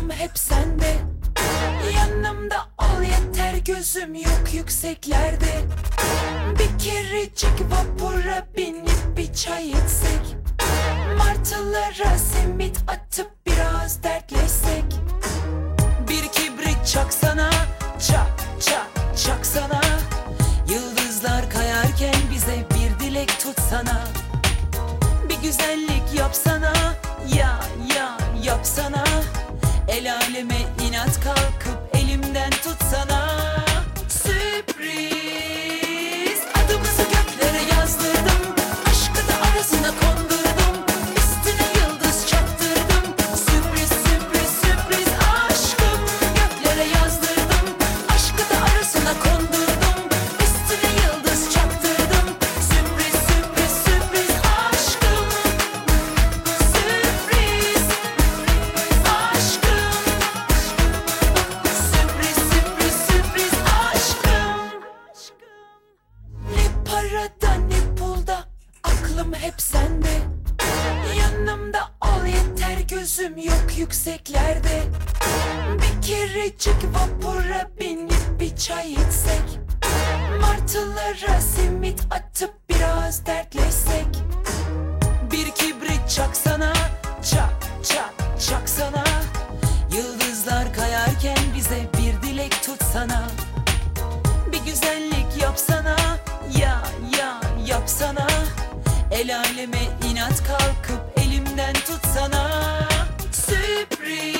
Aklım hep sende. Yanımda ol yeter gözüm yok yükseklerde. Bir kerecik vapura binip bir çay içsek. Martılara simit atıp biraz dertleşsek. Bir kibrit çaksana Çak çak çaksana. Yıldızlar kayarken bize bir dilek tutsana. Bir güzellik yapsana Aklım hep sende. Yanımda ol yeter gözüm yok yükseklerde. Bir kerecik vapura binip bir çay içsek. Martılara simit atıp biraz dertleşsek. Bir kibrit çaksana Çak çak çaksana. Yıldızlar kayarken bize bir dilek tutsana El aleme inat kalkıp elimden tutsana. Sürpriz